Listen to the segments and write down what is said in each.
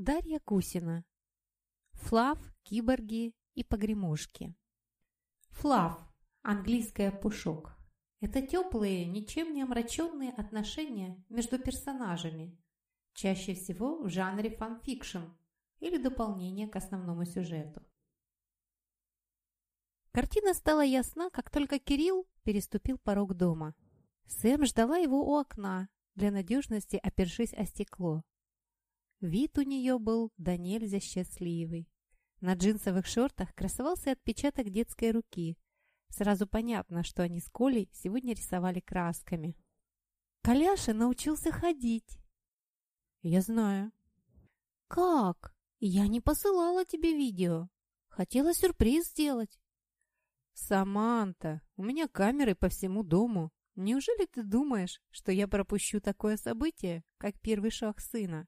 Дарья Кусина. Fluff, киборги и погремушки. Fluff. Английское пушок. Это теплые, ничем не омраченные отношения между персонажами. Чаще всего в жанре фанфикшн или дополнение к основному сюжету. Картина стала ясна, как только Кирилл переступил порог дома. Сэм ждала его у окна, для надежности опершись о стекло. Вид у нее был да нельзя счастливый. На джинсовых шортах красовался отпечаток детской руки. Сразу понятно, что они с Колей сегодня рисовали красками. «Коляша научился ходить». «Я знаю». «Как? Я не посылала тебе видео. Хотела сюрприз сделать». «Саманта, у меня камеры по всему дому. Неужели ты думаешь, что я пропущу такое событие, как первый шаг сына?»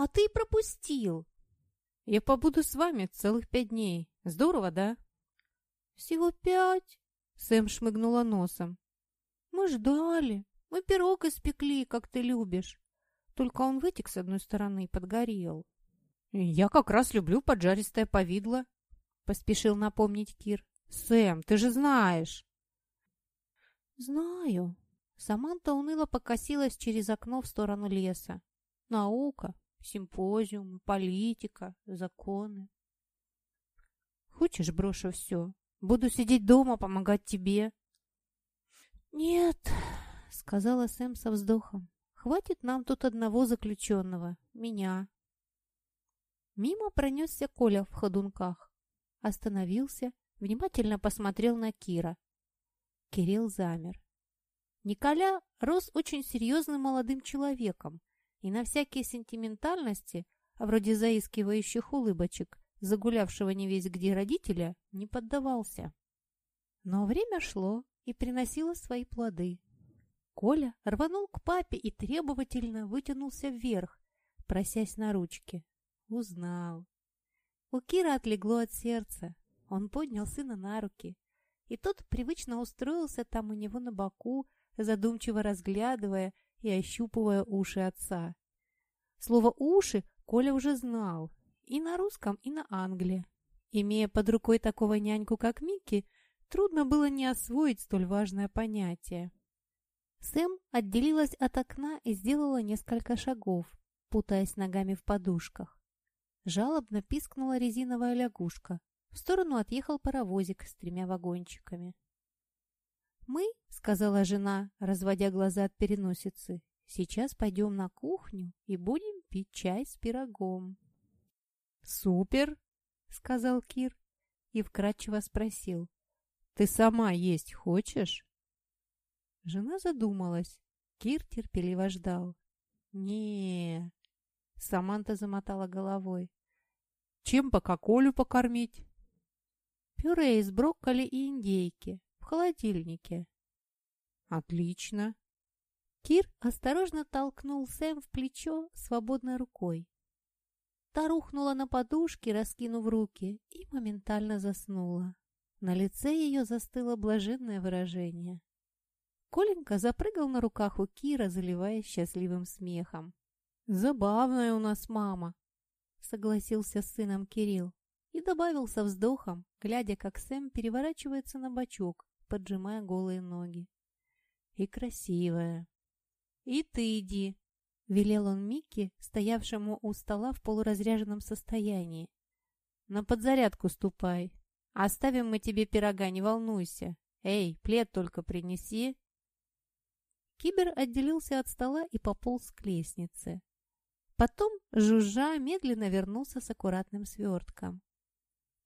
«А ты пропустил!» «Я побуду с вами целых пять дней. Здорово, да?» «Всего пять?» Сэм шмыгнула носом. «Мы ждали. Мы пирог испекли, как ты любишь. Только он вытек с одной стороны и подгорел». «Я как раз люблю поджаристое повидло», — поспешил напомнить Кир. «Сэм, ты же знаешь!» «Знаю». Саманта уныло покосилась через окно в сторону леса. «Наука, симпозиумы, политика, законы. Хочешь, брошу все? Буду сидеть дома, помогать тебе. Нет, сказала Сэм со вздохом. Хватит нам тут одного заключенного, меня. Мимо пронесся Коля в ходунках. Остановился, внимательно посмотрел на Кира. Кирилл замер. Николя рос очень серьезным молодым человеком, и на всякие сентиментальности, вроде заискивающих улыбочек, загулявшего не весь где родителя, не поддавался. Но время шло и приносило свои плоды. Коля рванул к папе и требовательно вытянулся вверх, просясь на ручки. Узнал. У Кира отлегло от сердца. Он поднял сына на руки, и тот привычно устроился там у него на боку, задумчиво разглядывая и ощупывая уши отца. Слово «уши» Коля уже знал и на русском, и на англии. Имея под рукой такого няньку, как Микки, трудно было не освоить столь важное понятие. Сэм отделилась от окна и сделала несколько шагов, путаясь ногами в подушках. Жалобно пискнула резиновая лягушка. В сторону отъехал паровозик с тремя вагончиками. «Мы, — сказала жена, разводя глаза от переносицы, — сейчас пойдем на кухню и будем пить чай с пирогом». «Супер!» — сказал Кир и вкратчиво спросил. «Ты сама есть хочешь?» Жена задумалась. Кир терпеливо ждал. не Саманта замотала головой. «Чем пока Колю покормить?» «Пюре из брокколи и индейки холодильнике». «Отлично». Кир осторожно толкнул Сэм в плечо свободной рукой. Та рухнула на подушке, раскинув руки, и моментально заснула. На лице ее застыло блаженное выражение. Коленька запрыгал на руках у Кира, заливаясь счастливым смехом. «Забавная у нас мама», — согласился с сыном Кирилл и добавил со вздохом, глядя, как Сэм переворачивается на бочок, поджимая голые ноги. «И красивая!» «И ты иди!» — велел он Микки, стоявшему у стола в полуразряженном состоянии. «На подзарядку ступай. Оставим мы тебе пирога, не волнуйся. Эй, плед только принеси!» Кибер отделился от стола и пополз к лестнице. Потом, жужжа, медленно вернулся с аккуратным свертком.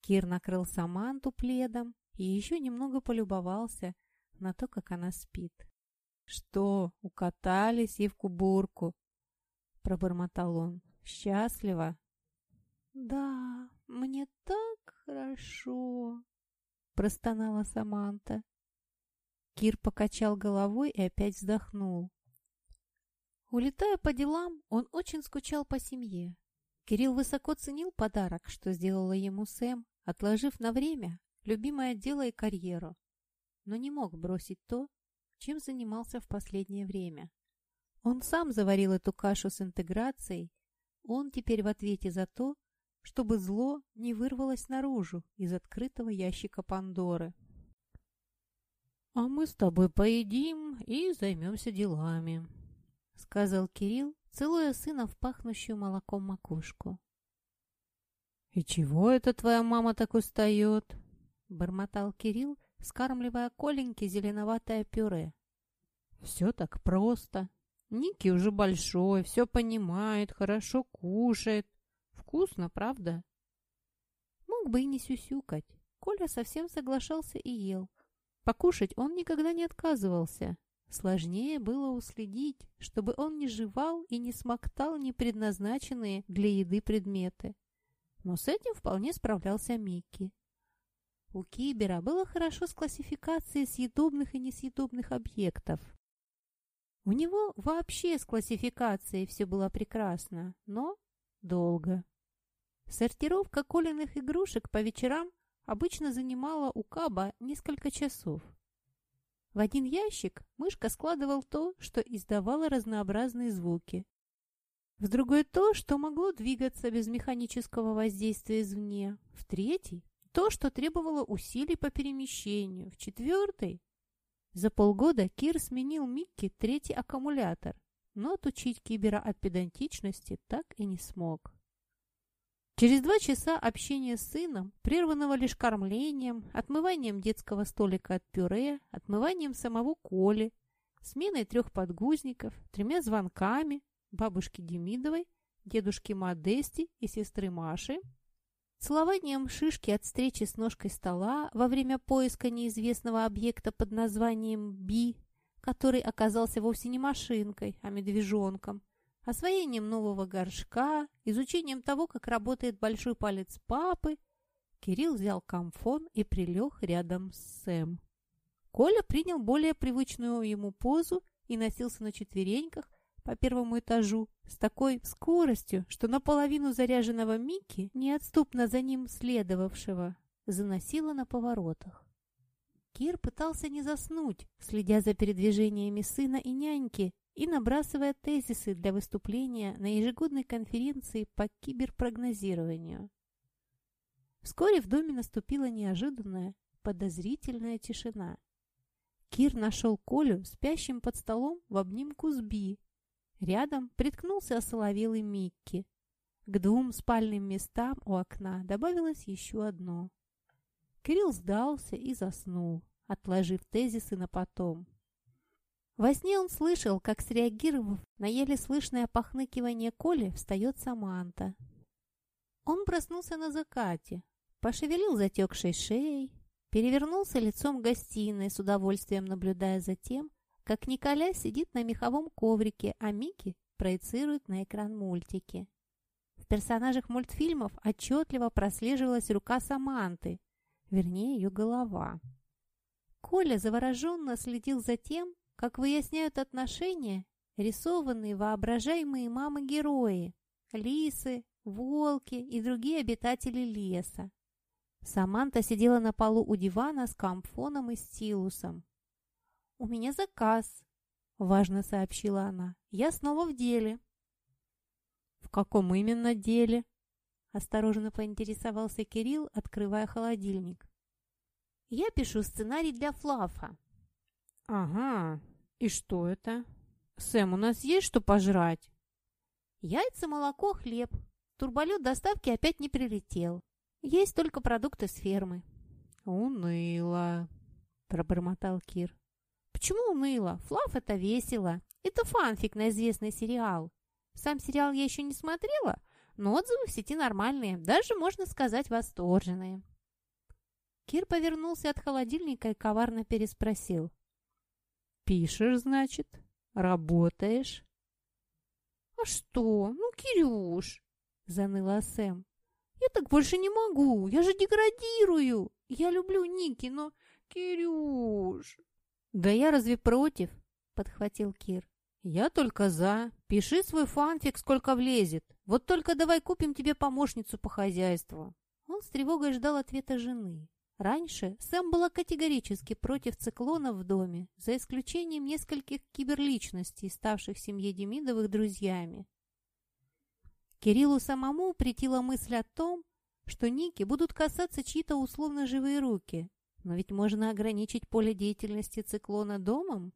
Кир накрыл Саманту пледом, и еще немного полюбовался на то, как она спит. «Что, укатали сивку-бурку?» — пробормотал он. «Счастливо?» «Да, мне так хорошо!» — простонала Саманта. Кир покачал головой и опять вздохнул. Улетая по делам, он очень скучал по семье. Кирилл высоко ценил подарок, что сделала ему Сэм, отложив на время любимое дело и карьеру, но не мог бросить то, чем занимался в последнее время. Он сам заварил эту кашу с интеграцией, Он теперь в ответе за то, чтобы зло не вырвалось наружу из открытого ящика Пандоры. «А мы с тобой поедим и займемся делами», — сказал Кирилл, целуя сына в пахнущую молоком макушку. «И чего это твоя мама так устает?» — бормотал Кирилл, скармливая Коленьке зеленоватое пюре. «Все так просто. Ники уже большой, все понимает, хорошо кушает. Вкусно, правда?» Мог бы и не сюсюкать. Коля совсем соглашался и ел. Покушать он никогда не отказывался. Сложнее было уследить, чтобы он не жевал и не смоктал непредназначенные для еды предметы. Но с этим вполне справлялся Микки. У Кибера было хорошо с классификацией съедобных и несъедобных объектов. У него вообще с классификацией все было прекрасно, но долго. Сортировка Колиных игрушек по вечерам обычно занимала у Каба несколько часов. В один ящик мышка складывал то, что издавало разнообразные звуки. В другой то, что могло двигаться без механического воздействия извне. В третий – то, что требовало усилий по перемещению. В четвертый за полгода Кир сменил Микки третий аккумулятор, но отучить Кибера от педантичности так и не смог. Через два часа общения с сыном, прерванного лишь кормлением, отмыванием детского столика от пюре, отмыванием самого Коли, сменой трех подгузников, тремя звонками бабушки Демидовой, дедушки Модести и сестры Маши, целованием шишки от встречи с ножкой стола во время поиска неизвестного объекта под названием «Би», который оказался вовсе не машинкой, а медвежонком – освоением нового горшка, изучением того, как работает большой палец папы, Кирилл взял комфон и прилег рядом с Сэм. Коля принял более привычную ему позу и носился на четвереньках по первому этажу с такой скоростью, что наполовину заряженного Микки, неотступно за ним следовавшего, заносило на поворотах. Кир пытался не заснуть, следя за передвижениями сына и няньки, и набрасывая тезисы для выступления на ежегодной конференции по киберпрогнозированию. Вскоре в доме наступила неожиданная, подозрительная тишина. Кир нашел Колю спящим под столом в обнимку с Би. Рядом приткнулся осоловелый Микки. К двум спальным местам у окна добавилось еще одно. Кирилл сдался и заснул, отложив тезисы на потом. Во сне он слышал, как, среагировав на еле слышное похныкивание Коли, встает Саманта. Он проснулся на закате, пошевелил затекшей шеей, перевернулся лицом в гостиной, с удовольствием наблюдая за тем, как Николя сидит на меховом коврике, а Микки проецирует на экран мультики. В персонажах мультфильмов отчетливо прослеживалась рука Саманты, вернее, ее голова. Коля завороженно следил за тем, как выясняют отношения рисованные воображаемые мамы-герои, лисы, волки и другие обитатели леса. Саманта сидела на полу у дивана с камфоном и стилусом. «У меня заказ», — важно сообщила она. «Я снова в деле». «В каком именно деле?» — осторожно поинтересовался Кирилл, открывая холодильник. «Я пишу сценарий для Флафа», «Ага. И что это? Сэм, у нас есть что пожрать?» «Яйца, молоко, хлеб. Турболет доставки опять не прилетел. Есть только продукты с фермы». «Уныло», — пробормотал Кир. «Почему уныло? Флав — это весело. Это фанфик на известный сериал. Сам сериал я еще не смотрела, но отзывы в сети нормальные, даже, можно сказать, восторженные». Кир повернулся от холодильника и коварно переспросил. «Пишешь, значит? Работаешь?» «А что? Ну, Кирюш!» — заныла Сэм. «Я так больше не могу! Я же деградирую! Я люблю Ники, но... Кирюш!» «Да я разве против?» — подхватил Кир. «Я только за. Пиши свой фанфик, сколько влезет. Вот только давай купим тебе помощницу по хозяйству». Он с тревогой ждал ответа жены. Раньше Сэм была категорически против циклонов в доме, за исключением нескольких киберличностей, ставших семье Демидовых друзьями. Кириллу самому претила мысль о том, что Ники будут касаться чьи-то условно живые руки. Но ведь можно ограничить поле деятельности циклона домом.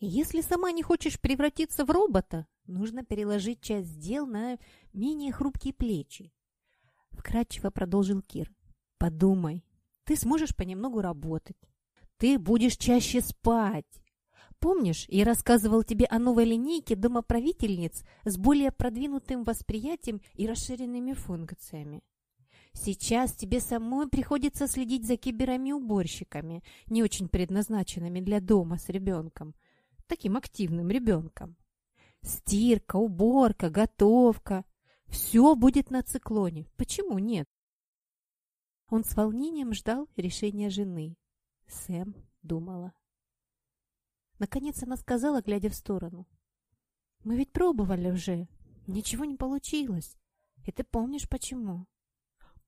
Если сама не хочешь превратиться в робота, нужно переложить часть дел на менее хрупкие плечи. Вкратчиво продолжил Кир. Подумай, ты сможешь понемногу работать. Ты будешь чаще спать. Помнишь, я рассказывал тебе о новой линейке домоправительниц с более продвинутым восприятием и расширенными функциями? Сейчас тебе самой приходится следить за киберами-уборщиками, не очень предназначенными для дома с ребенком, таким активным ребенком. Стирка, уборка, готовка – все будет на циклоне. Почему нет? Он с волнением ждал решения жены. Сэм думала. Наконец она сказала, глядя в сторону. «Мы ведь пробовали уже. Ничего не получилось. И ты помнишь, почему?»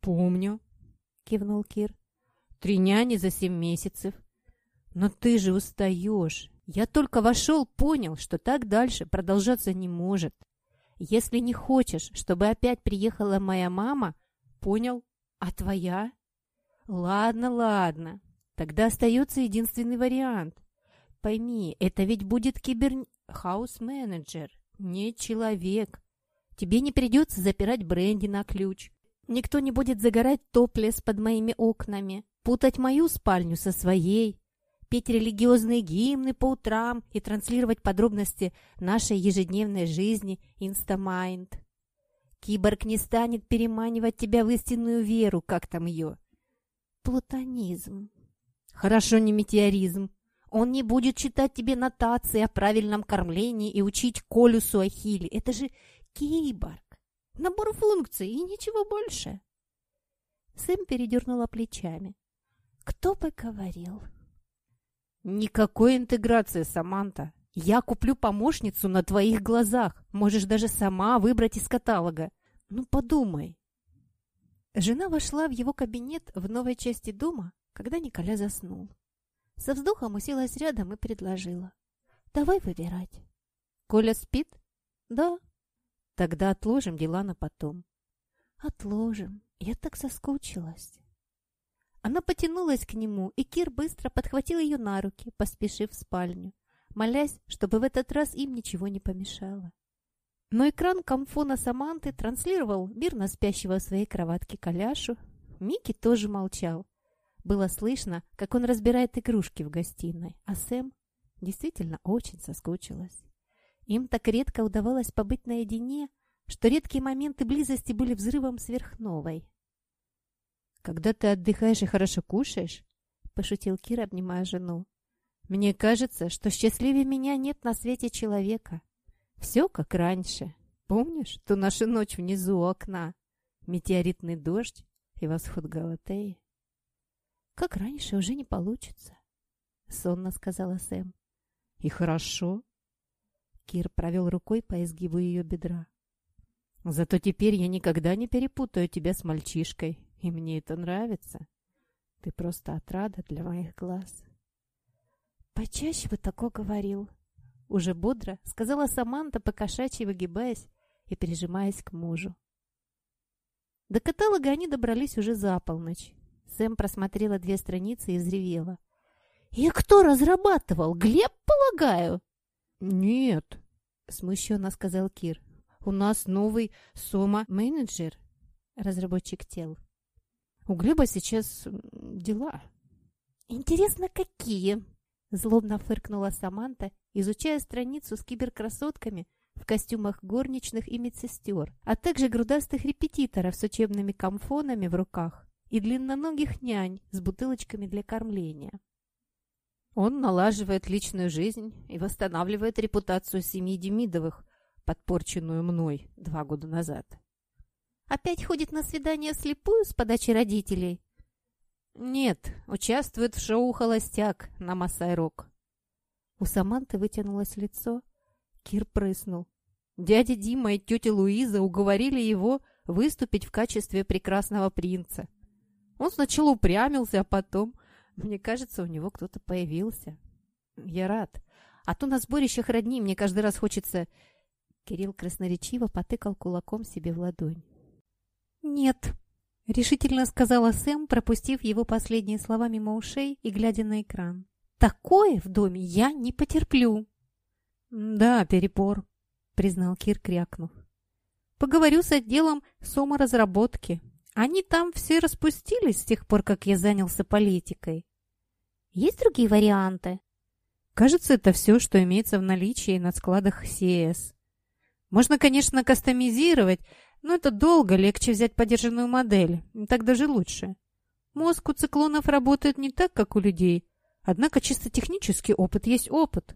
«Помню», — кивнул Кир. «Три няни за семь месяцев. Но ты же устаешь. Я только вошел, понял, что так дальше продолжаться не может. Если не хочешь, чтобы опять приехала моя мама, понял, а твоя? Ладно, ладно. Тогда остается единственный вариант. Пойми, это ведь будет кибер-хаус-менеджер, не человек. Тебе не придется запирать бренди на ключ. Никто не будет загорать топлес под моими окнами, путать мою спальню со своей, петь религиозные гимны по утрам и транслировать подробности нашей ежедневной жизни Инстамайнд. Киборг не станет переманивать тебя в истинную веру, как там ее. Плутонизм. Хорошо, не метеоризм. Он не будет читать тебе нотации о правильном кормлении и учить колюсу Ахилли. Это же киборг. Набор функций и ничего больше. Сэм передернула плечами. Кто бы говорил? Никакой интеграции, Саманта. Я куплю помощницу на твоих глазах. Можешь даже сама выбрать из каталога. Ну, подумай. Жена вошла в его кабинет в новой части дома, когда Николя заснул. Со вздохом уселась рядом и предложила. «Давай выбирать». «Коля спит?» «Да». «Тогда отложим дела на потом». «Отложим. Я так соскучилась». Она потянулась к нему, и Кир быстро подхватил ее на руки, поспешив в спальню, молясь, чтобы в этот раз им ничего не помешало. Но экран комфона Саманты транслировал мирно спящего в своей кроватке Коляшу. Микки тоже молчал, было слышно, как он разбирает игрушки в гостиной, а Сэм действительно очень соскучилась. Им так редко удавалось побыть наедине, что редкие моменты близости были взрывом сверхновой. «Когда ты отдыхаешь и хорошо кушаешь», — пошутил Кир, обнимая жену, «мне кажется, что счастливее меня нет на свете человека. Все как раньше. Помнишь ту нашу ночь внизу окна? Метеоритный дождь и восход Галатеи?» «Как раньше уже не получится», — сонно сказала Сэм. «И хорошо». Кир провел рукой по изгибу ее бедра. «Зато теперь я никогда не перепутаю тебя с мальчишкой, и мне это нравится. Ты просто отрада для моих глаз». «Почаще бы такое говорил», — уже бодро сказала Саманта, покошачьи выгибаясь и прижимаясь к мужу. До каталога они добрались уже за полночь. Сэм просмотрела две страницы и взревела. «И кто разрабатывал? Глеб, полагаю?» «Нет», — смущенно сказал Кир. «У нас новый Сома-менеджер, разработчик тел. У Глеба сейчас дела». «Интересно, какие?» — злобно фыркнула Саманта, изучая страницу с киберкрасотками в костюмах горничных и медсестер, а также грудастых репетиторов с учебными комфонами в руках и длинноногих нянь с бутылочками для кормления. Он налаживает личную жизнь и восстанавливает репутацию семьи Демидовых, подпорченную мной два года назад. Опять ходит на свидание слепую с подачи родителей? Нет, участвует в шоу «Холостяк» на Масай-Рок. У Саманты вытянулось лицо. Кир прыснул. Дядя Дима и тетя Луиза уговорили его выступить в качестве прекрасного принца. Он сначала упрямился, а потом... Мне кажется, у него кто-то появился. Я рад. А то на сборищах родни мне каждый раз хочется Кирилл красноречиво потыкал кулаком себе в ладонь. «Нет», — решительно сказала Сэм, пропустив его последние слова мимо ушей и глядя на экран. «Такое в доме я не потерплю». «Да, перепор», — признал Кир, крякнув. «Поговорю с отделом саморазработки. Они там все распустились с тех пор, как я занялся политикой. Есть другие варианты?» Кажется, это все, что имеется в наличии на складах CS. Можно, конечно, кастомизировать, но это долго, легче взять подержанную модель. Так даже лучше. Мозг у циклонов работает не так, как у людей. Однако чисто технический опыт есть опыт.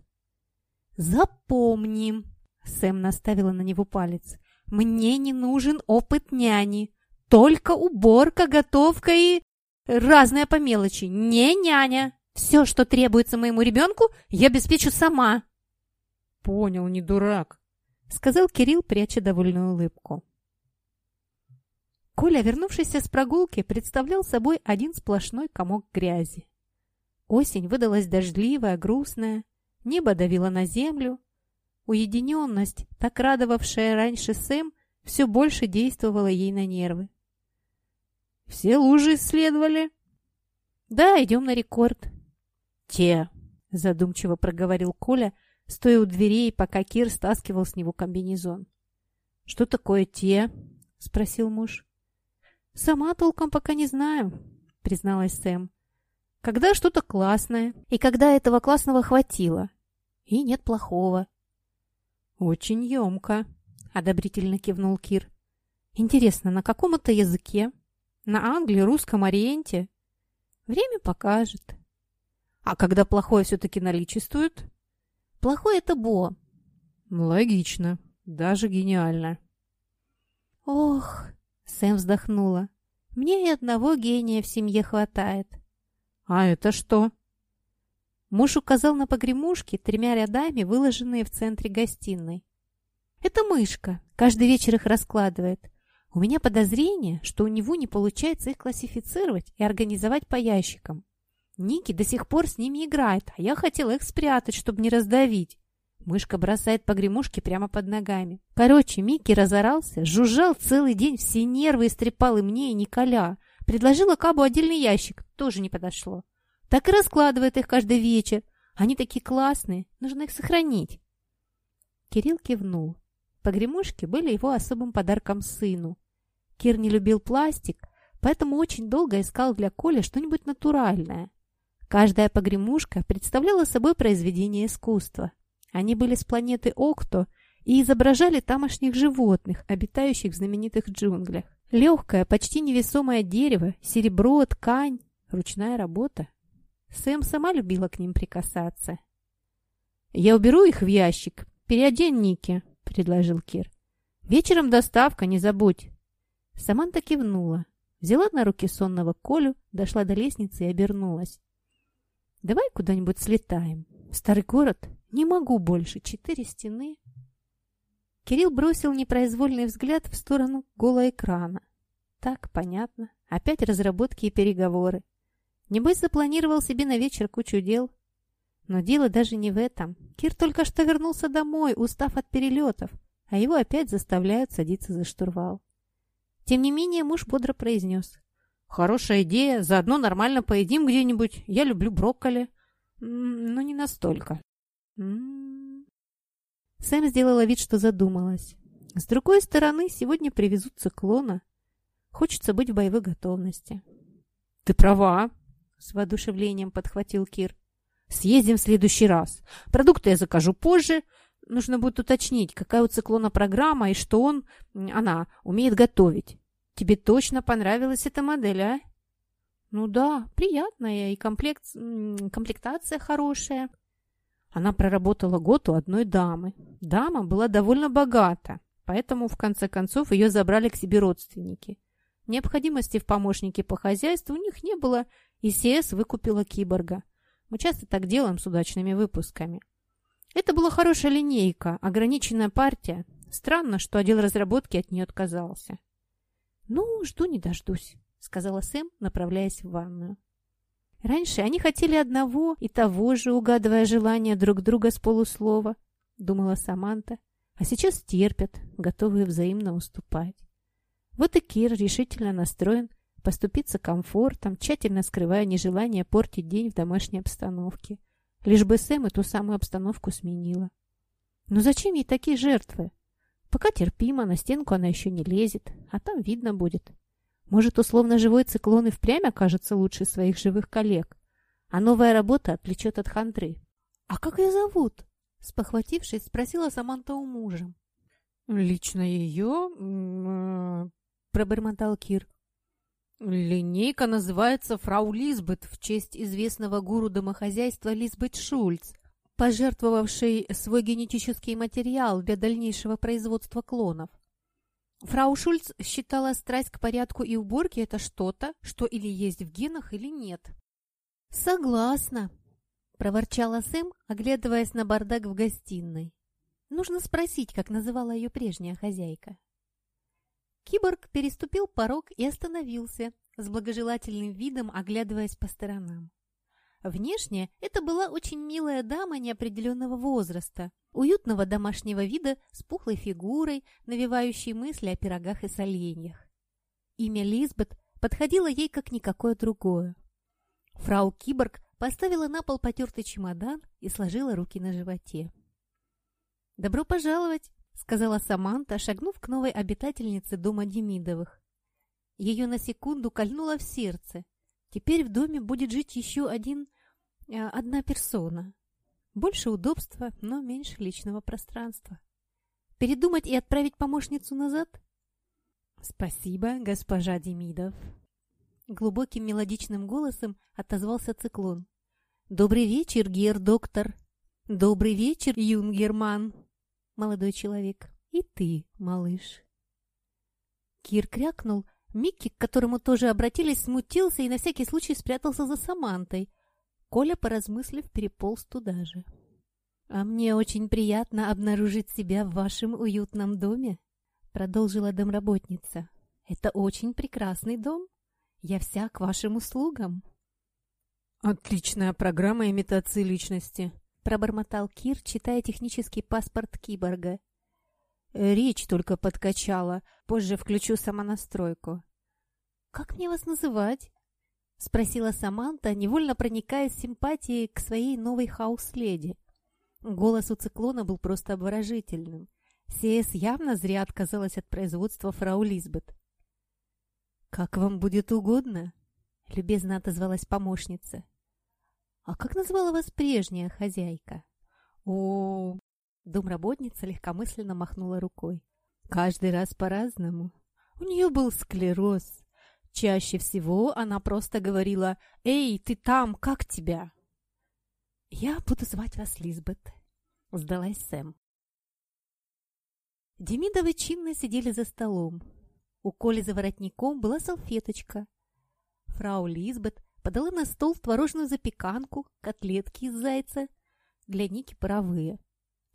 «Запомни!» — Сэм наставила на него палец. «Мне не нужен опыт няни. Только уборка, готовка и... разные по мелочи. Не няня. Все, что требуется моему ребенку, я обеспечу сама». «Понял, не дурак», — сказал Кирилл, пряча довольную улыбку. Коля, вернувшийся с прогулки, представлял собой один сплошной комок грязи. Осень выдалась дождливая, грустная, небо давило на землю. Уединенность, так радовавшая раньше Сэм, все больше действовала ей на нервы. «Все лужи исследовали?» «Да, идем на рекорд». «Те», — задумчиво проговорил Коля, стоя у дверей, пока Кир стаскивал с него комбинезон. «Что такое те?» — спросил муж. «Сама толком пока не знаю», — призналась Сэм. «Когда что-то классное, и когда этого классного хватило, и нет плохого». «Очень емко», — одобрительно кивнул Кир. «Интересно, на каком это языке? На Англии, русском, ориенте?» «Время покажет». «А когда плохое все-таки наличествует?» «Плохое — это Бо». «Логично. Даже гениально». «Ох!» Сэм вздохнула. «Мне и одного гения в семье хватает». «А это что?» Муж указал на погремушки, тремя рядами, выложенные в центре гостиной. «Это мышка. Каждый вечер их раскладывает. У меня подозрение, что у него не получается их классифицировать и организовать по ящикам. Ники до сих пор с ними играет, а я хотела их спрятать, чтобы не раздавить. Мышка бросает погремушки прямо под ногами. Короче, Микки разорался, жужжал целый день, все нервы истрепал и мне, и Николя. Предложила Кабу отдельный ящик, тоже не подошло. Так и раскладывает их каждый вечер. Они такие классные, нужно их сохранить. Кирилл кивнул. Погремушки были его особым подарком сыну. Кир не любил пластик, поэтому очень долго искал для Коли что-нибудь натуральное. Каждая погремушка представляла собой произведение искусства. Они были с планеты Окто и изображали тамошних животных, обитающих в знаменитых джунглях. Легкое, почти невесомое дерево, серебро, ткань, ручная работа. Сэм сама любила к ним прикасаться. «Я уберу их в ящик. Переодень Ники», — предложил Кир. «Вечером доставка, не забудь». Саманта кивнула, взяла на руки сонного Колю, дошла до лестницы и обернулась. «Давай куда-нибудь слетаем. Старый город не могу больше. Четыре стены». Кирилл бросил непроизвольный взгляд в сторону голоэкрана. Так, понятно. Опять разработки и переговоры. Небось, запланировал себе на вечер кучу дел. Но дело даже не в этом. Кир только что вернулся домой, устав от перелетов, а его опять заставляют садиться за штурвал. Тем не менее, муж бодро произнес. Хорошая идея. Заодно нормально поедим где-нибудь. Я люблю брокколи. Но не настолько. Сэм сделала вид, что задумалась. С другой стороны, сегодня привезут циклона. Хочется быть в боевой готовности. Ты права, с воодушевлением подхватил Кир. Съездим в следующий раз. Продукты я закажу позже. Нужно будет уточнить, какая у циклона программа и что он, она, умеет готовить. Тебе точно понравилась эта модель, а? Ну да, приятная и комплект... комплектация хорошая. Она проработала год у одной дамы. Дама была довольно богата, поэтому в конце концов ее забрали к себе родственники. Необходимости в помощнике по хозяйству у них не было, и СС выкупила киборга. Мы часто так делаем с удачными выпусками. Это была хорошая линейка, ограниченная партия. Странно, что отдел разработки от нее отказался. «Ну, жду не дождусь», — сказала Сэм, направляясь в ванную. «Раньше они хотели одного и того же, угадывая желания друг друга с полуслова», — думала Саманта. а сейчас терпят, готовые взаимно уступать. Вот и Кир решительно настроен поступиться комфортом, тщательно скрывая нежелание портить день в домашней обстановке. Лишь бы Сэм эту самую обстановку сменила. Но зачем ей такие жертвы? Пока терпимо, на стенку она еще не лезет, а там видно будет. Может, условно живой циклон и впрямь окажется лучше своих живых коллег, а новая работа отвлечет от хандры. «А как ее зовут?» Спохватившись, спросила Саманта у мужа. «Лично ее...» э, — пробормотал Кир. «Линейка называется «Фрау Лизбет» в честь известного гуру домохозяйства Лизбет Шульц, пожертвовавшей свой генетический материал для дальнейшего производства клонов. Фрау Шульц считала страсть к порядку и уборке это что-то, что или есть в генах, или нет. «Согласна», проворчала Сэм, оглядываясь на бардак в гостиной. Нужно спросить, как называла ее прежняя хозяйка. Киборг переступил порог и остановился, с благожелательным видом оглядываясь по сторонам. Внешне это была очень милая дама неопределенного возраста, уютного домашнего вида с пухлой фигурой, навевающей мысли о пирогах и соленьях. Имя Лизбет подходило ей как никакое другое. Фрау Киборг поставила на пол потертый чемодан и сложила руки на животе. «Добро пожаловать!» — сказала Саманта, шагнув к новой обитательнице дома Демидовых. Ее на секунду кольнуло в сердце. Теперь в доме будет жить еще один... Э, одна персона. Больше удобства, но меньше личного пространства. Передумать и отправить помощницу назад? «Спасибо, госпожа Демидов», Глубоким мелодичным голосом отозвался циклон. «Добрый вечер, гер-доктор!» «Добрый вечер, юнгерман!» Молодой человек. «И ты, малыш!» Кир крякнул. Микки, к которому тоже обратились, смутился и на всякий случай спрятался за Самантой. Коля, поразмыслив, переполз туда же. «А мне очень приятно обнаружить себя в вашем уютном доме», продолжила домработница. «Это очень прекрасный дом. Я вся к вашим услугам. Отличная программа имитации личности, пробормотал Кир, читая технический паспорт киборга. Речь только подкачала. Позже включу самонастройку. Как мне вас называть? спросила Саманта, невольно проникая симпатией к своей новой хаус-леди. Голос у циклона был просто обворожительным. Сиэс явно зря отказалась от производства фрау Лизбет. «Как вам будет угодно», — любезно отозвалась помощница. «А как назвала вас прежняя хозяйка?» «О...» — домработница легкомысленно махнула рукой. «Каждый раз по-разному. У нее был склероз. Чаще всего она просто говорила «Эй, ты там, как тебя?» «Я буду звать вас Лизбет», — сдалась Сэм. Демидовы чинно сидели за столом. У Коли за воротником была салфеточка. Фрау Лизбет подала на стол творожную запеканку, котлетки из зайца, для Ники паровые,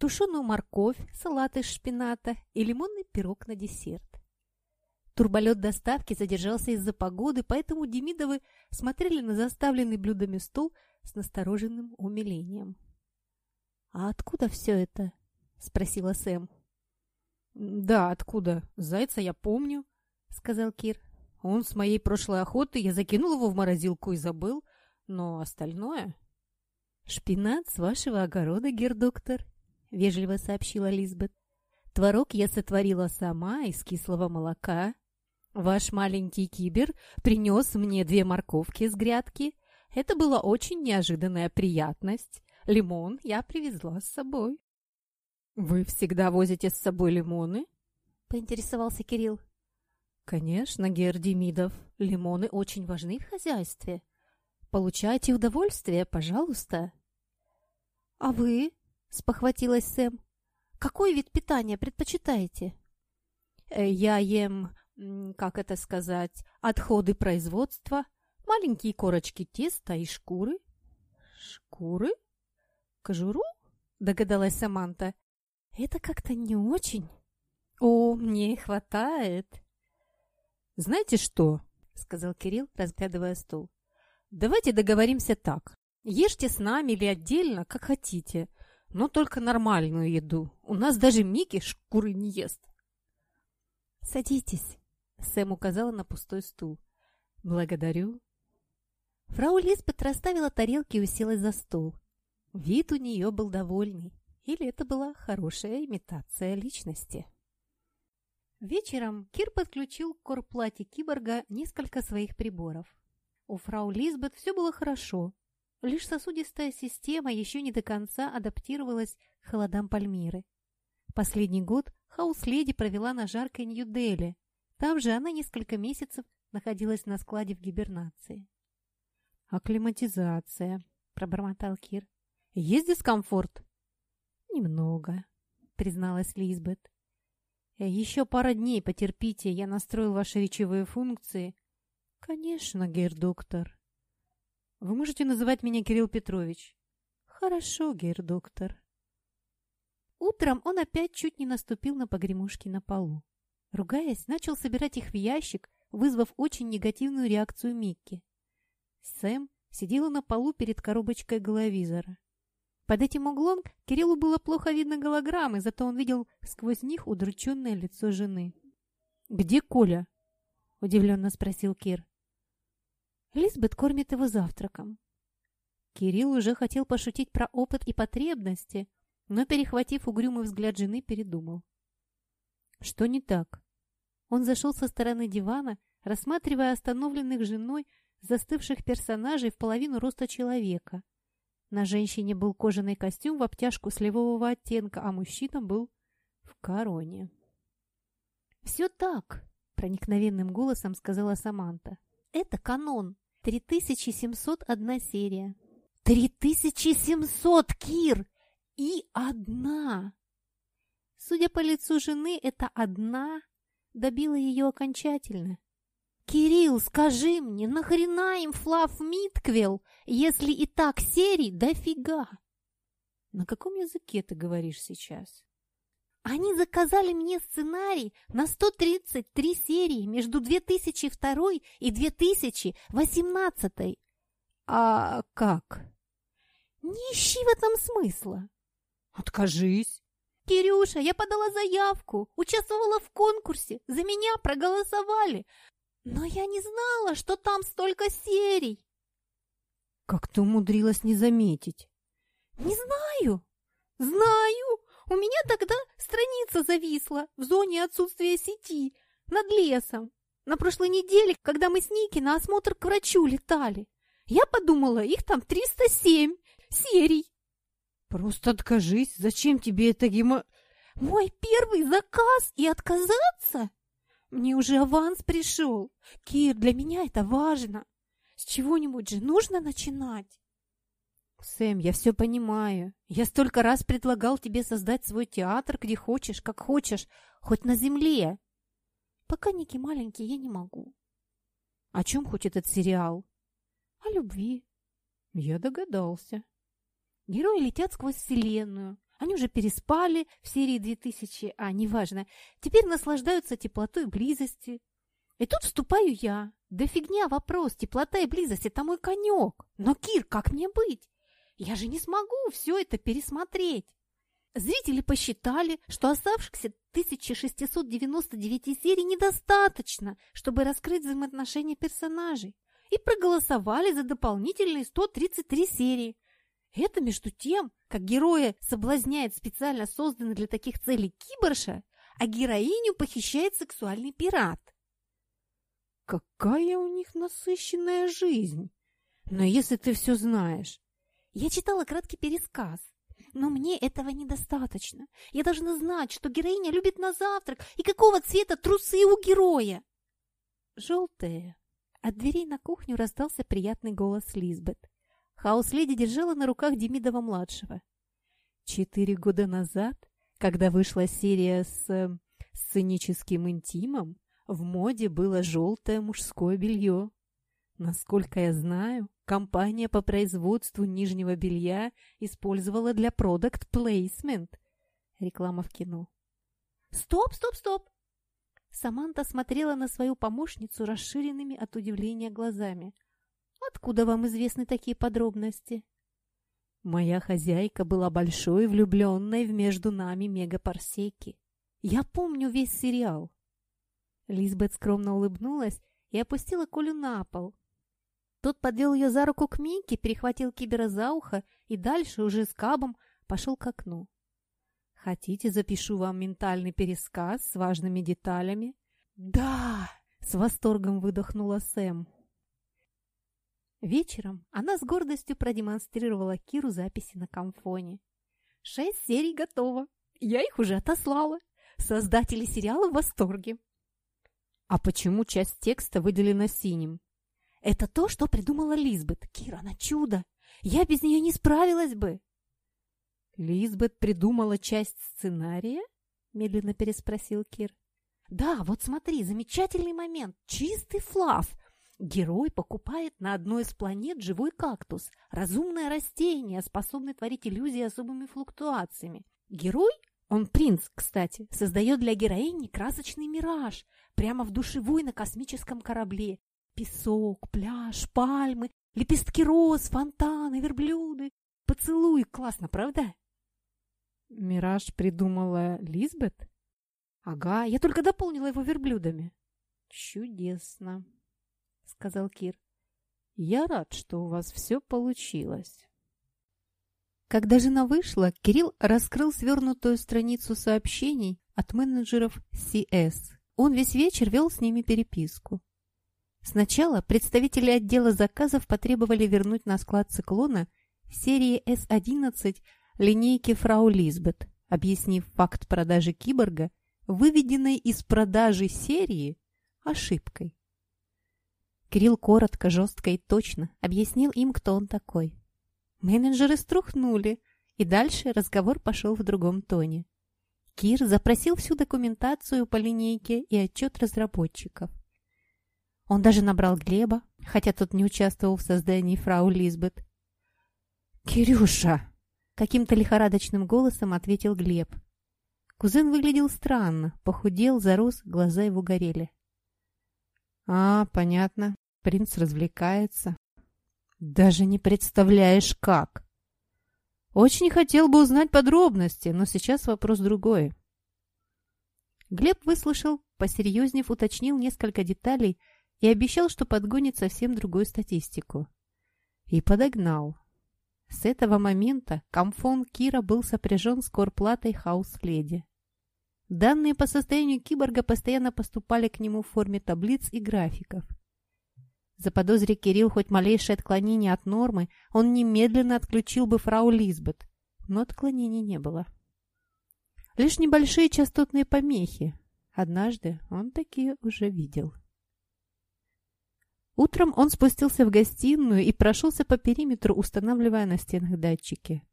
тушеную морковь, салат из шпината и лимонный пирог на десерт. Турболет доставки задержался из-за погоды, поэтому Демидовы смотрели на заставленный блюдами стол с настороженным умилением. «А откуда все это?» — спросила Сэм. «Да, откуда? Зайца я помню сказал Кир. Он с моей прошлой охоты, я закинул его в морозилку и забыл, но остальное... «Шпинат с вашего огорода, гердоктор», — вежливо сообщила Лизбет. «Творог я сотворила сама из кислого молока. Ваш маленький кибер принес мне две морковки с грядки. Это была очень неожиданная приятность. Лимон я привезла с собой». «Вы всегда возите с собой лимоны?» — поинтересовался Кирилл. Конечно, Гердемидов, лимоны очень важны в хозяйстве. Получайте удовольствие, пожалуйста. А вы? Спохватилась Сэм. Какой вид питания предпочитаете? Э, я ем, как это сказать, отходы производства, маленькие корочки теста и шкуры. Шкуры? Кожуру? Догадалась Саманта. Это как-то не очень. О, мне хватает. «Знаете что?» — сказал Кирилл, разглядывая стол. «Давайте договоримся так. Ешьте с нами или отдельно, как хотите. Но только нормальную еду. У нас даже Микки шкуры не ест. «Садитесь», — Сэм указала на пустой стул. «Благодарю». Фрау Лизбет расставила тарелки и уселась за стол. Вид у нее был довольный. Или это была хорошая имитация личности. Вечером Кир подключил к корплате киборга несколько своих приборов. У фрау Лизбет все было хорошо. Лишь сосудистая система еще не до конца адаптировалась к холодам Пальмиры. Последний год Хаус-леди провела на жаркой Нью-Дели. Там же она несколько месяцев находилась на складе в гибернации. «Акклиматизация», — пробормотал Кир. «Есть дискомфорт?» «Немного», — призналась Лизбет. «Э, «Еще пара дней потерпите, я настроил ваши речевые функции». «Конечно, гейр-доктор». «Вы можете называть меня Кирилл Петрович?» «Хорошо, гейр-доктор». Утром он опять чуть не наступил на погремушки на полу. Ругаясь, начал собирать их в ящик, вызвав очень негативную реакцию Микки. Сэм сидела на полу перед коробочкой головизора. Под этим углом Кириллу было плохо видно голограммы, зато он видел сквозь них удрученное лицо жены. «Где Коля?» — удивленно спросил Кир. Лизбет кормит его завтраком. Кирилл уже хотел пошутить про опыт и потребности, но, перехватив угрюмый взгляд жены, передумал. «Что не так?» Он зашел со стороны дивана, рассматривая остановленных женой застывших персонажей в половину роста человека — на женщине был кожаный костюм в обтяжку сливового оттенка, а мужчина был в короне. «Все так», — проникновенным голосом сказала Саманта. «Это канон. 3701 серия». «3700, Кир! И одна!» Судя по лицу жены, это одна добила ее окончательно. «Кирилл, скажи мне, нахрена им Флав Митквел, если и так серий дофига?» «На каком языке ты говоришь сейчас?» «Они заказали мне сценарий на 133 серии между 2002 и 2018. А как?» «Не ищи в этом смысла». «Откажись». «Кирюша, я подала заявку, участвовала в конкурсе, за меня проголосовали, но я не знала, что там столько серий. Как ты умудрилась не заметить? Не знаю. Знаю. У меня тогда страница зависла в зоне отсутствия сети над лесом. На прошлой неделе, когда мы с Ники на осмотр к врачу летали. Я подумала, их там 307 серий. Просто откажись. Зачем тебе это гемо... Мой первый заказ и отказаться? Мне уже аванс пришел. Кир, для меня это важно. С чего-нибудь же нужно начинать. Сэм, я все понимаю. Я столько раз предлагал тебе создать свой театр, где хочешь, как хочешь, хоть на земле. Пока Ники маленький, я не могу. О чем хоть этот сериал? О любви. Я догадался. Герои летят сквозь вселенную, они уже переспали в серии 2000, а неважно. Теперь наслаждаются теплотой и близостью. И тут вступаю я. Да фигня вопрос, теплота и близость – это мой конек. Но, Кир, как мне быть? Я же не смогу все это пересмотреть. Зрители посчитали, что оставшихся 1699 серий недостаточно, чтобы раскрыть взаимоотношения персонажей, и проголосовали за дополнительные 133 серии. Это между тем, как героя соблазняет специально созданный для таких целей киборша, а героиню похищает сексуальный пират. Какая у них насыщенная жизнь! Но если ты все знаешь... Я читала краткий пересказ, но мне этого недостаточно. Я должна знать, что героиня любит на завтрак и какого цвета трусы у героя. Желтые. От дверей на кухню раздался приятный голос Лизбет. Хаус-леди держала на руках Демидова-младшего. Четыре года назад, когда вышла серия с э, сценическим интимом, в моде было желтое мужское белье. Насколько я знаю, компания по производству нижнего белья использовала для продукт placement. Реклама в кино. «Стоп, стоп, стоп!» Саманта смотрела на свою помощницу расширенными от удивления глазами. Откуда вам известны такие подробности? Моя хозяйка была большой влюбленной в между нами мегапарсеки. Я помню весь сериал. Лизбет скромно улыбнулась и опустила Колю на пол. Тот подвел ее за руку к Минке, перехватил Кибера за ухо и дальше, уже с кабом, пошел к окну. «Хотите, запишу вам ментальный пересказ с важными деталями?» «Да!» — с восторгом выдохнула Сэм. Вечером она с гордостью продемонстрировала Киру записи на комфоне. «Шесть серий готово. Я их уже отослала. Создатели сериала в восторге». «А почему часть текста выделена синим?» «Это то, что придумала Лизбет. Кира, она чудо! Я без нее не справилась бы!» «Лизбет придумала часть сценария?» — медленно переспросил Кир. «Да, вот смотри, замечательный момент. Чистый флав. Герой покупает на одной из планет живой кактус, разумное растение, способное творить иллюзии особыми флуктуациями. Герой, он принц, кстати, создает для героини красочный мираж, прямо в душевой на космическом корабле. Песок, пляж, пальмы, лепестки роз, фонтаны, верблюды. Поцелуй, классно, правда? Мираж придумала Лизбет? Ага, я только дополнила его верблюдами. Чудесно. — сказал Кир. «Я рад, что у вас все получилось». Когда жена вышла, Кирилл раскрыл свернутую страницу сообщений от менеджеров CS. Он весь вечер вел с ними переписку. Сначала представители отдела заказов потребовали вернуть на склад «Циклона» серии S11 линейки «Фрау Лизбет», объяснив факт продажи киборга, выведенной из продажи серии, ошибкой. Кирилл коротко, жестко и точно объяснил им, кто он такой. Менеджеры струхнули, и дальше разговор пошел в другом тоне. Кир запросил всю документацию по линейке и отчет разработчиков. Он даже набрал Глеба, хотя тот не участвовал в создании фрау Лизбет. «Кирюша!» — каким-то лихорадочным голосом ответил Глеб. Кузен выглядел странно, похудел, зарос, глаза его горели. «А, понятно. Принц развлекается. Даже не представляешь, как. Очень хотел бы узнать подробности, но сейчас вопрос другой. Глеб выслушал, посерьезнев уточнил несколько деталей и обещал, что подгонит совсем другую статистику. И подогнал. С этого момента комфон Кира был сопряжен с корплатой Хаус-Леди. Данные по состоянию киборга постоянно поступали к нему в форме таблиц и графиков. Заподозри Кирилл хоть малейшее отклонение от нормы, он немедленно отключил бы фрау Лизбет, но отклонений не было. Лишь небольшие частотные помехи. Однажды он такие уже видел. Утром он спустился в гостиную и прошелся по периметру, устанавливая на стенах датчики.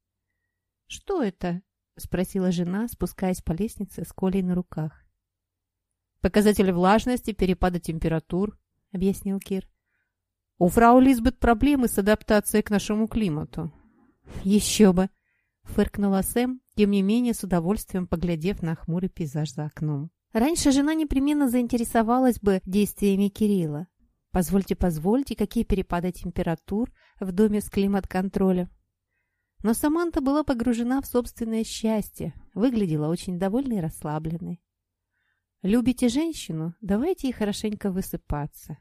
«Что это?» — спросила жена, спускаясь по лестнице с Колей на руках. «Показатели влажности, перепада температур», — объяснил Кир. У фрау Лизбет проблемы с адаптацией к нашему климату. Еще бы, фыркнула Сэм, тем не менее с удовольствием поглядев на хмурый пейзаж за окном. Раньше жена непременно заинтересовалась бы действиями Кирилла. Позвольте, позвольте, какие перепады температур в доме с климат-контролем. Но Саманта была погружена в собственное счастье, выглядела очень довольной и расслабленной. «Любите женщину? Давайте ей хорошенько высыпаться.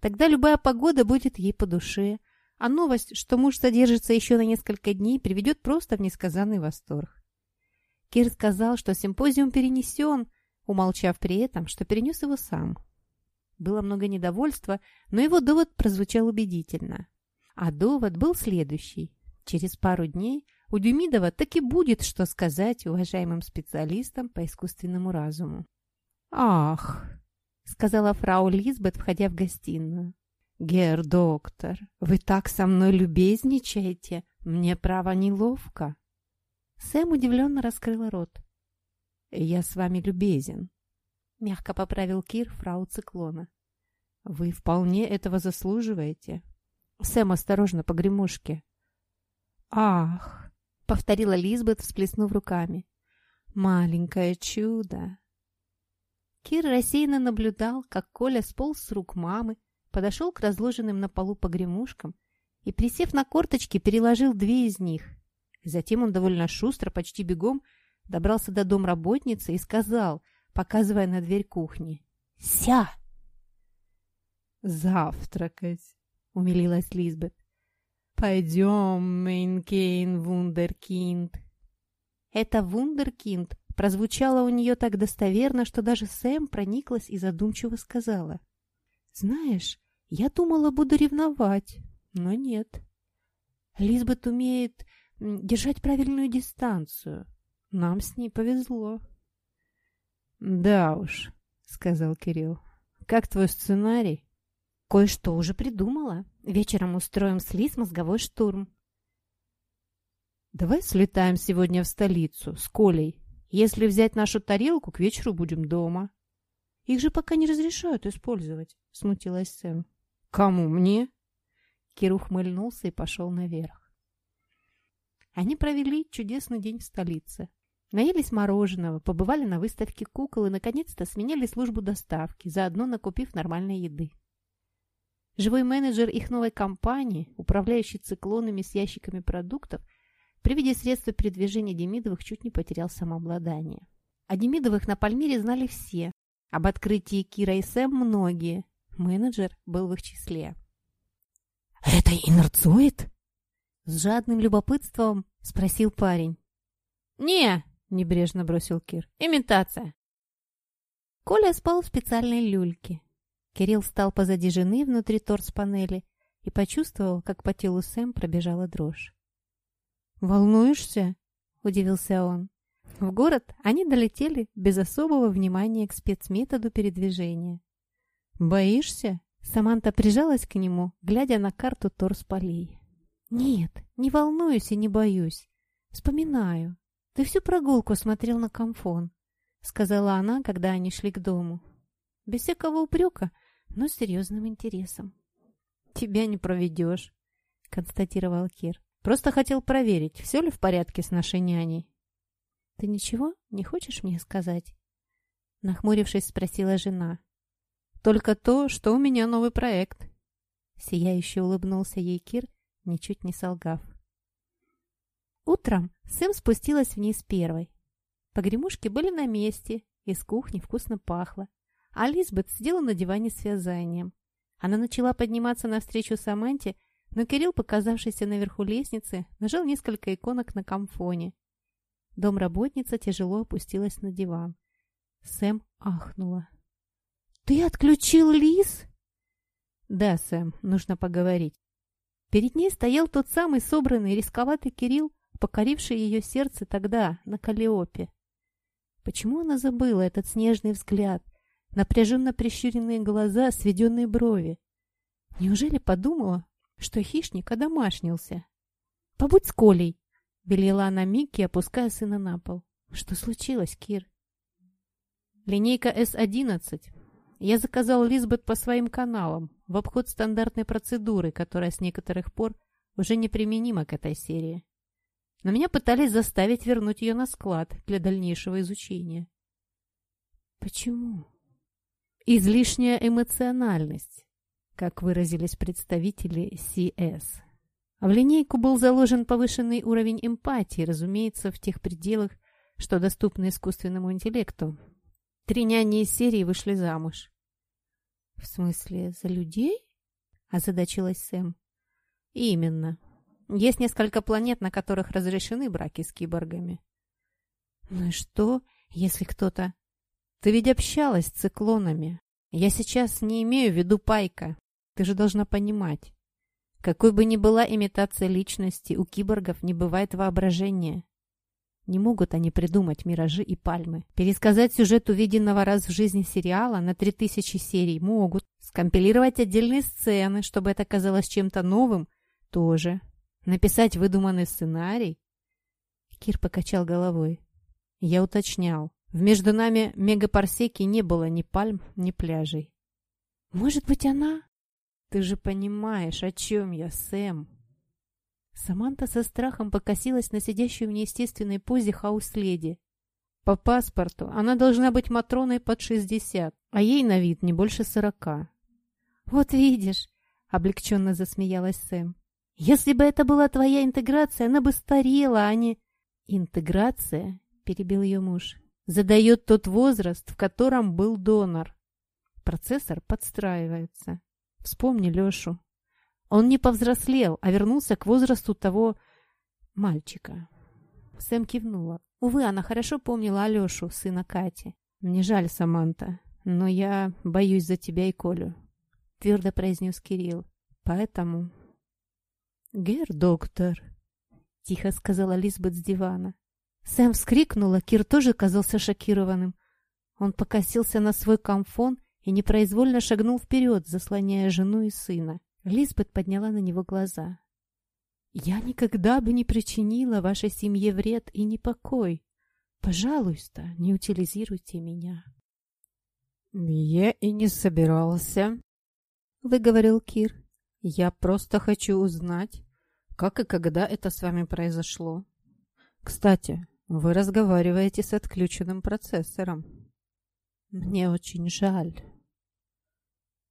Тогда любая погода будет ей по душе, а новость, что муж содержится еще на несколько дней, приведет просто в несказанный восторг. Кир сказал, что симпозиум перенесен, умолчав при этом, что перенес его сам. Было много недовольства, но его довод прозвучал убедительно. А довод был следующий. Через пару дней у Демидова так и будет, что сказать уважаемым специалистам по искусственному разуму. «Ах!» — сказала фрау Лизбет, входя в гостиную. «Гер, доктор, вы так со мной любезничаете, мне, право, неловко». Сэм удивленно раскрыла рот. «Я с вами любезен», — мягко поправил Кир фрау Циклона. «Вы вполне этого заслуживаете». Сэм осторожно по гремушке. «Ах!» — повторила Лизбет, всплеснув руками. «Маленькое чудо!» Кир рассеянно наблюдал, как Коля сполз с рук мамы, подошел к разложенным на полу погремушкам и, присев на корточки, переложил две из них. Затем он довольно шустро, почти бегом, добрался до домработницы и сказал, показывая на дверь кухни, «Ся!» «Завтракать!» — умилилась Лизбет. «Пойдем, Мейнкейн Вундеркинд!» Это «Вундеркинд» прозвучало у нее так достоверно, что даже Сэм прониклась и задумчиво сказала. «Знаешь, я думала, буду ревновать, но нет. Лизбет умеет держать правильную дистанцию. Нам с ней повезло». «Да уж», — сказал Кирилл. «Как твой сценарий?» «Кое-что уже придумала. Вечером устроим с Лиз мозговой штурм». «Давай слетаем сегодня в столицу с Колей. Если взять нашу тарелку, к вечеру будем дома». «Их же пока не разрешают использовать», — смутилась Сэм. «Кому? Мне?» Кир ухмыльнулся и пошел наверх. Они провели чудесный день в столице. Наелись мороженого, побывали на выставке кукол и, наконец-то, сменили службу доставки, заодно накупив нормальной еды. Живой менеджер их новой компании, управляющий циклонами с ящиками продуктов, при виде средства передвижения Демидовых чуть не потерял самообладание. О Демидовых на Пальмире знали все. Об открытии Кира и Сэм многие. Менеджер был в их числе. «Это инерцоид?» С жадным любопытством спросил парень. «Не!» небрежно бросил Кир. «Имитация!» Коля спал в специальной люльке. Кирилл встал позади жены внутри торс-панели и почувствовал, как по телу Сэм пробежала дрожь. «Волнуешься?» — удивился он. В город они долетели без особого внимания к спецметоду передвижения. «Боишься?» Саманта прижалась к нему, глядя на карту торс-полей. «Нет, не волнуюсь и не боюсь. Вспоминаю. «Ты всю прогулку смотрел на комфон», — сказала она, когда они шли к дому. Без всякого упрека, но с серьезным интересом. «Тебя не проведешь», — констатировал Кир. «Просто хотел проверить, все ли в порядке с нашей няней». «Ты ничего не хочешь мне сказать?» Нахмурившись, спросила жена. «Только то, что у меня новый проект». Сияюще улыбнулся ей Кир, ничуть не солгав. Утром Сэм спустилась вниз первой. Погремушки были на месте, из кухни вкусно пахло, а Лизбет сидела на диване с вязанием. Она начала подниматься навстречу Саманте, но Кирилл, показавшийся наверху лестницы, нажал несколько иконок на комфоне. Домработница тяжело опустилась на диван. Сэм ахнула. «Ты отключил Лиз?» «Да, Сэм, нужно поговорить». Перед ней стоял тот самый собранный рисковатый Кирилл, покоривший ее сердце тогда, на Калиопе. Почему она забыла этот снежный взгляд, напряженно прищуренные глаза, сведенные брови? Неужели подумала, что хищник одомашнился? «Побудь с Колей!» — велела она Микки, опуская сына на пол. «Что случилось, Кир?» «Линейка С-11. Я заказал Лизбет по своим каналам, в обход стандартной процедуры, которая с некоторых пор уже неприменима к этой серии но меня пытались заставить вернуть ее на склад для дальнейшего изучения. Почему? Излишняя эмоциональность, как выразились представители CS. В линейку был заложен повышенный уровень эмпатии, разумеется, в тех пределах, что доступны искусственному интеллекту. Три няни из серии вышли замуж. «В смысле, за людей?» – озадачилась Сэм. «Именно. Есть несколько планет, на которых разрешены браки с киборгами. Ну и что, если кто-то... Ты ведь общалась с циклонами. Я сейчас не имею в виду Пайка. Ты же должна понимать. Какой бы ни была имитация личности, у киборгов не бывает воображения. Не могут они придумать миражи и пальмы. Пересказать сюжет увиденного раз в жизни сериала на 3000 серий могут. Скомпилировать отдельные сцены, чтобы это казалось чем-то новым, тоже. Написать выдуманный сценарий? Кир покачал головой. Я уточнял. В между нами мегапарсеки не было ни пальм, ни пляжей. Может быть, она? Ты же понимаешь, о чем я, Сэм. Саманта со страхом покосилась на сидящую в неестественной позе хаус-леди. По паспорту она должна быть Матроной под 60, а ей на вид не больше сорока. «Вот видишь!» — облегченно засмеялась Сэм. Если бы это была твоя интеграция, она бы старела, а не... Интеграция, перебил ее муж, задает тот возраст, в котором был донор. Процессор подстраивается. Вспомни Лешу. Он не повзрослел, а вернулся к возрасту того мальчика. Сэм кивнула. Увы, она хорошо помнила Алешу, сына Кати. «Мне жаль, Саманта, но я боюсь за тебя и Колю», — твердо произнес Кирилл. «Поэтому...» «Гер, доктор», — тихо сказала Лизбет с дивана. Сэм вскрикнула, Кир тоже казался шокированным. Он покосился на свой комфон и непроизвольно шагнул вперед, заслоняя жену и сына. Лизбет подняла на него глаза. «Я никогда бы не причинила вашей семье вред и непокой. Пожалуйста, не утилизируйте меня». «Я и не собирался», — выговорил Кир. «Я просто хочу узнать, как и когда это с вами произошло. Кстати, вы разговариваете с отключенным процессором. Мне очень жаль».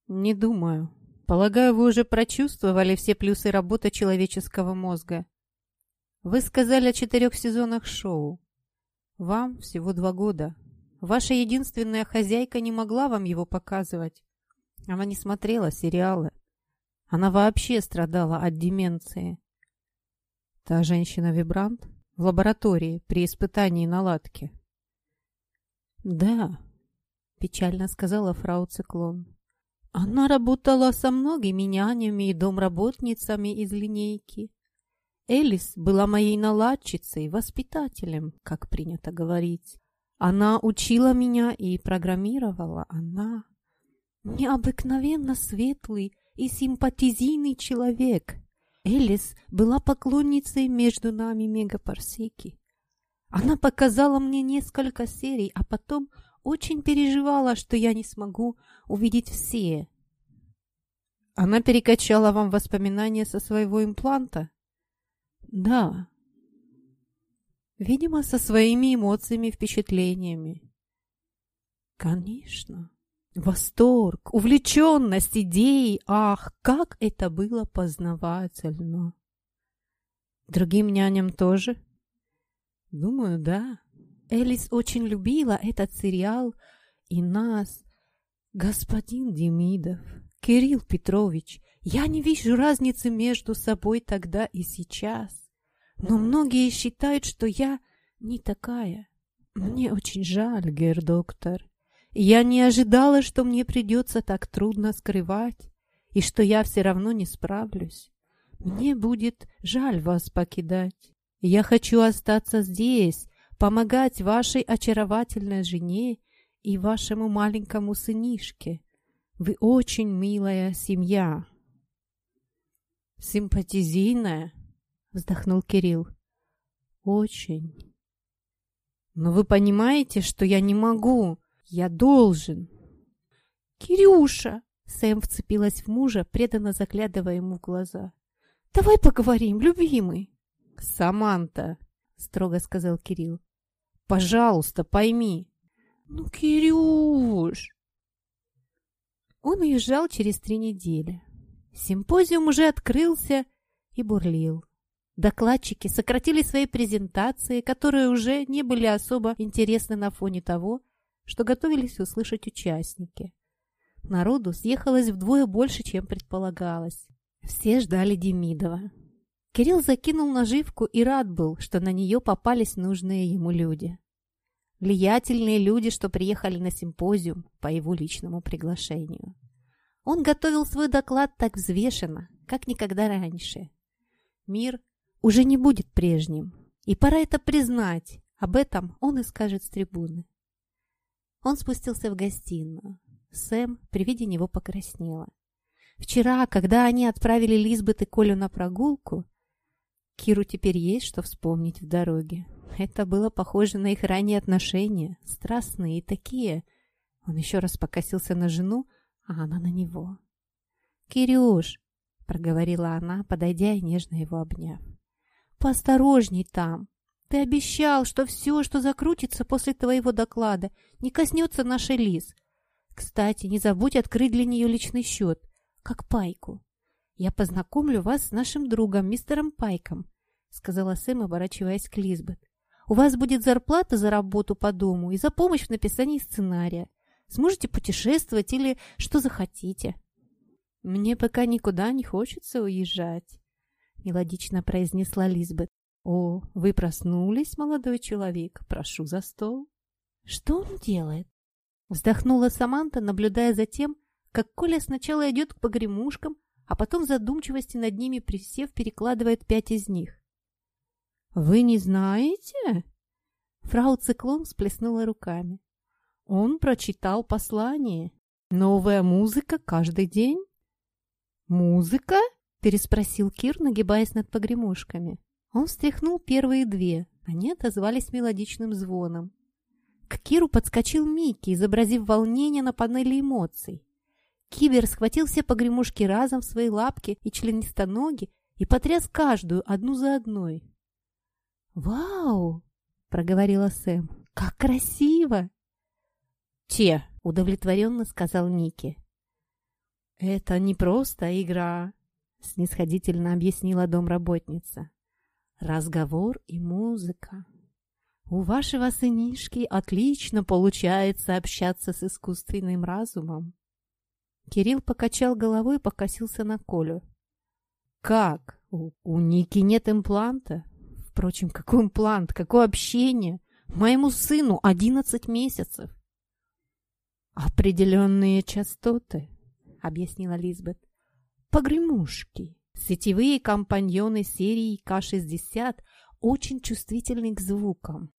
«Не думаю. Полагаю, вы уже прочувствовали все плюсы работы человеческого мозга. Вы сказали о четырех сезонах шоу. Вам всего два года. Ваша единственная хозяйка не могла вам его показывать. Она не смотрела сериалы. Она вообще страдала от деменции. Та женщина-вибрант в лаборатории при испытании наладки. «Да», — печально сказала фрау Циклон. «Она работала со многими нянями и домработницами из линейки. Элис была моей наладчицей, воспитателем, как принято говорить. Она учила меня и программировала. Она необыкновенно светлый и симпатизийный человек. Элис была поклонницей между нами мегапарсеки. Она показала мне несколько серий, а потом очень переживала, что я не смогу увидеть все. Она перекачала вам воспоминания со своего импланта? Да. Видимо, со своими эмоциями и впечатлениями. Конечно. Восторг, увлеченность идеей. Ах, как это было познавательно. Другим няням тоже? Думаю, да. Элис очень любила этот сериал и нас. Господин Демидов, Кирилл Петрович, я не вижу разницы между собой тогда и сейчас. Но многие считают, что я не такая. Мне очень жаль, гер-доктор. Я не ожидала, что мне придется так трудно скрывать, и что я все равно не справлюсь. Мне будет жаль вас покидать. Я хочу остаться здесь, помогать вашей очаровательной жене и вашему маленькому сынишке. Вы очень милая семья. Симпатизийная, вздохнул Кирилл. Очень. Но вы понимаете, что я не могу. Я должен. Кирюша! Сэм вцепилась в мужа, преданно заглядывая ему в глаза. «Давай поговорим, любимый!» «Саманта!» — строго сказал Кирилл. «Пожалуйста, пойми!» «Ну, Кирюш!» Он уезжал через три недели. Симпозиум уже открылся и бурлил. Докладчики сократили свои презентации, которые уже не были особо интересны на фоне того, что готовились услышать участники. Народу съехалось вдвое больше, чем предполагалось. Все ждали Демидова. Кирилл закинул наживку и рад был, что на нее попались нужные ему люди. Влиятельные люди, что приехали на симпозиум по его личному приглашению. Он готовил свой доклад так взвешенно, как никогда раньше. Мир уже не будет прежним, и пора это признать. Об этом он и скажет с трибуны. Он спустился в гостиную. Сэм при виде него покраснела. Вчера, когда они отправили Лизбет и Колю на прогулку, Киру теперь есть что вспомнить в дороге. Это было похоже на их ранние отношения, страстные и такие. Он еще раз покосился на жену, а она на него. «Кирюш!» — проговорила она, подойдя и нежно его обняв. «Поосторожней там! Ты обещал, что все, что закрутится после твоего доклада, не коснется нашей Лиз. Кстати, не забудь открыть для нее личный счет, как пайку. я познакомлю вас с нашим другом, мистером Пайком», — сказала Сэм, оборачиваясь к Лизбет. «У вас будет зарплата за работу по дому и за помощь в написании сценария. Сможете путешествовать или что захотите». «Мне пока никуда не хочется уезжать», — мелодично произнесла Лизбет. «О, вы проснулись, молодой человек? Прошу за стол». «Что он делает?» Вздохнула Саманта, наблюдая за тем, как Коля сначала идет к погремушкам, а потом в задумчивости над ними присев перекладывает пять из них. «Вы не знаете?» Фрау Циклон сплеснула руками. «Он прочитал послание. Новая музыка каждый день». «Музыка?» — переспросил Кир, нагибаясь над погремушками. Он встряхнул первые две. Они отозвались мелодичным звоном. К Киру подскочил Микки, изобразив волнение на панели эмоций. Кибер схватил все погремушки разом в свои лапки и членистоногие и потряс каждую, одну за одной. «Вау!» — проговорила Сэм. «Как красиво!» «Те!» — удовлетворенно сказал Ники. «Это не просто игра», — снисходительно объяснила домработница. «Разговор и музыка. У вашего сынишки отлично получается общаться с искусственным разумом. Кирилл покачал головой и покосился на Колю. «Как? У, у Ники нет импланта? Впрочем, какой имплант? Какое общение? Моему сыну одиннадцать месяцев!» «Определенные частоты», — объяснила Лизбет. «Погремушки. Сетевые компаньоны серии К-60 очень чувствительны к звукам.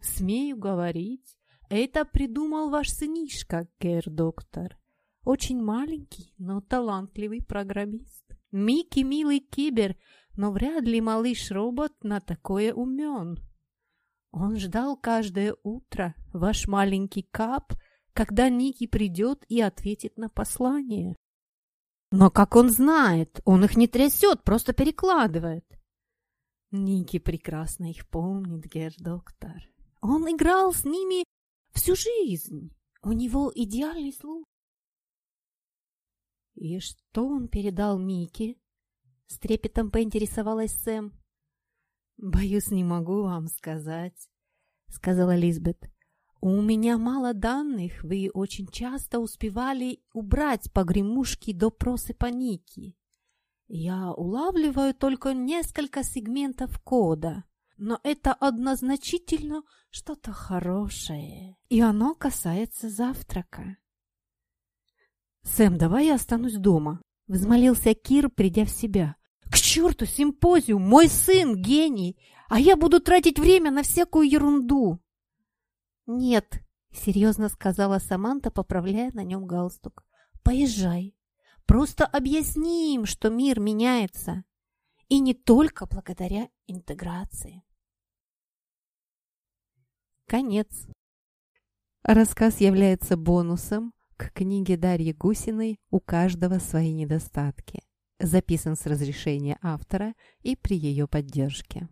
Смею говорить, это придумал ваш сынишка, гер-доктор. Очень маленький, но талантливый программист. Микки милый кибер, но вряд ли малыш-робот на такое умен. Он ждал каждое утро, ваш маленький кап, когда Ники придет и ответит на послание. Но как он знает? Он их не трясет, просто перекладывает. Ники прекрасно их помнит, гер-доктор. Он играл с ними всю жизнь. У него идеальный слух. «И что он передал Мике?» С трепетом поинтересовалась Сэм. «Боюсь, не могу вам сказать», — сказала Лизбет. «У меня мало данных, вы очень часто успевали убрать погремушки до просыпа Ники. Я улавливаю только несколько сегментов кода, но это однозначительно что-то хорошее, и оно касается завтрака». «Сэм, давай я останусь дома», — взмолился Кир, придя в себя. «К черту симпозиум! Мой сын гений, а я буду тратить время на всякую ерунду!» «Нет», — серьезно сказала Саманта, поправляя на нем галстук. «Поезжай. Просто объясни им, что мир меняется. И не только благодаря интеграции». Конец. Рассказ является бонусом, к книге Дарьи Гусиной «У каждого свои недостатки». Записан с разрешения автора и при ее поддержке.